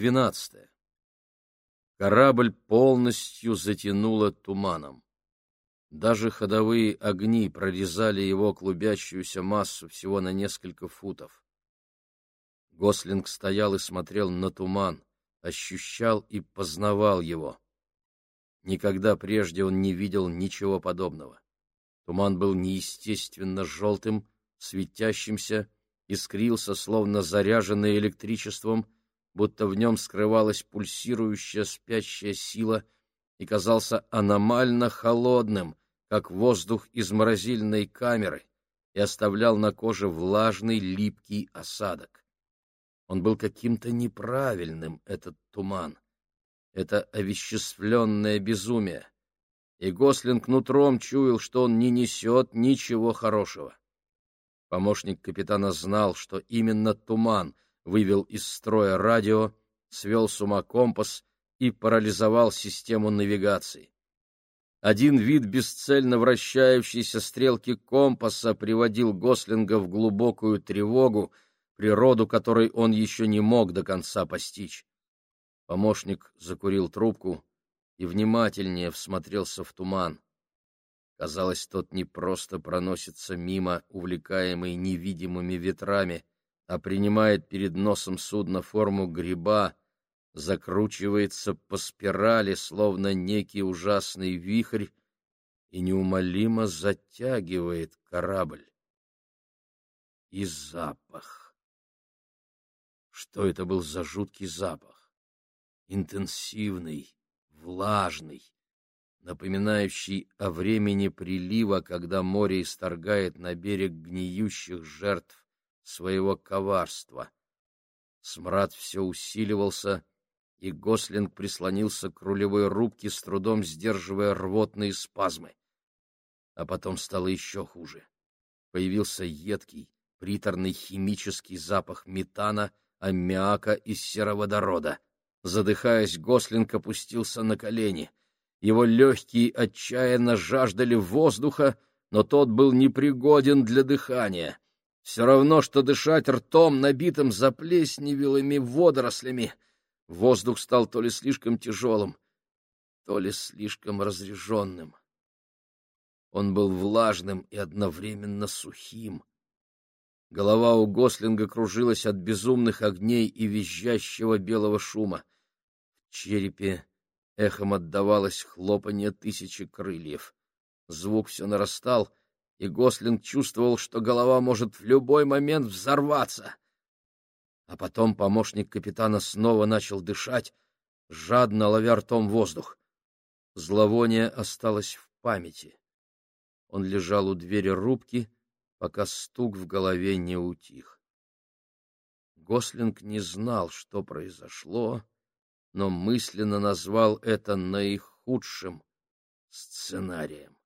двенадцатая. Корабль полностью затянуло туманом. Даже ходовые огни прорезали его клубящуюся массу всего на несколько футов. Гослинг стоял и смотрел на туман, ощущал и познавал его. Никогда прежде он не видел ничего подобного. Туман был неестественно желтым, светящимся, искрился, словно заряженный электричеством, будто в нем скрывалась пульсирующая спящая сила и казался аномально холодным, как воздух из морозильной камеры, и оставлял на коже влажный липкий осадок. Он был каким-то неправильным, этот туман. Это овеществленное безумие. И Гослинг нутром чуял, что он не несет ничего хорошего. Помощник капитана знал, что именно туман вывел из строя радио, свел с ума компас и парализовал систему навигации. Один вид бесцельно вращающейся стрелки компаса приводил Гослинга в глубокую тревогу, природу которой он еще не мог до конца постичь. Помощник закурил трубку и внимательнее всмотрелся в туман. Казалось, тот не просто проносится мимо, увлекаемый невидимыми ветрами, а принимает перед носом судна форму гриба, закручивается по спирали, словно некий ужасный вихрь, и неумолимо затягивает корабль. И запах. Что это был за жуткий запах? Интенсивный, влажный, напоминающий о времени прилива, когда море исторгает на берег гниющих жертв своего коварства. Смрад все усиливался, и Гослинг прислонился к рулевой рубке, с трудом сдерживая рвотные спазмы. А потом стало еще хуже. Появился едкий, приторный химический запах метана, аммиака и сероводорода. Задыхаясь, Гослинг опустился на колени. Его легкие отчаянно жаждали воздуха, но тот был непригоден для дыхания. Все равно, что дышать ртом, набитым заплесневелыми водорослями — Воздух стал то ли слишком тяжелым, то ли слишком разреженным. Он был влажным и одновременно сухим. Голова у Гослинга кружилась от безумных огней и визжащего белого шума. В черепе эхом отдавалось хлопанье тысячи крыльев. Звук все нарастал, и Гослинг чувствовал, что голова может в любой момент взорваться. А потом помощник капитана снова начал дышать, жадно ловя ртом воздух. Зловоние осталось в памяти. Он лежал у двери рубки, пока стук в голове не утих. Гослинг не знал, что произошло, но мысленно назвал это наихудшим сценарием.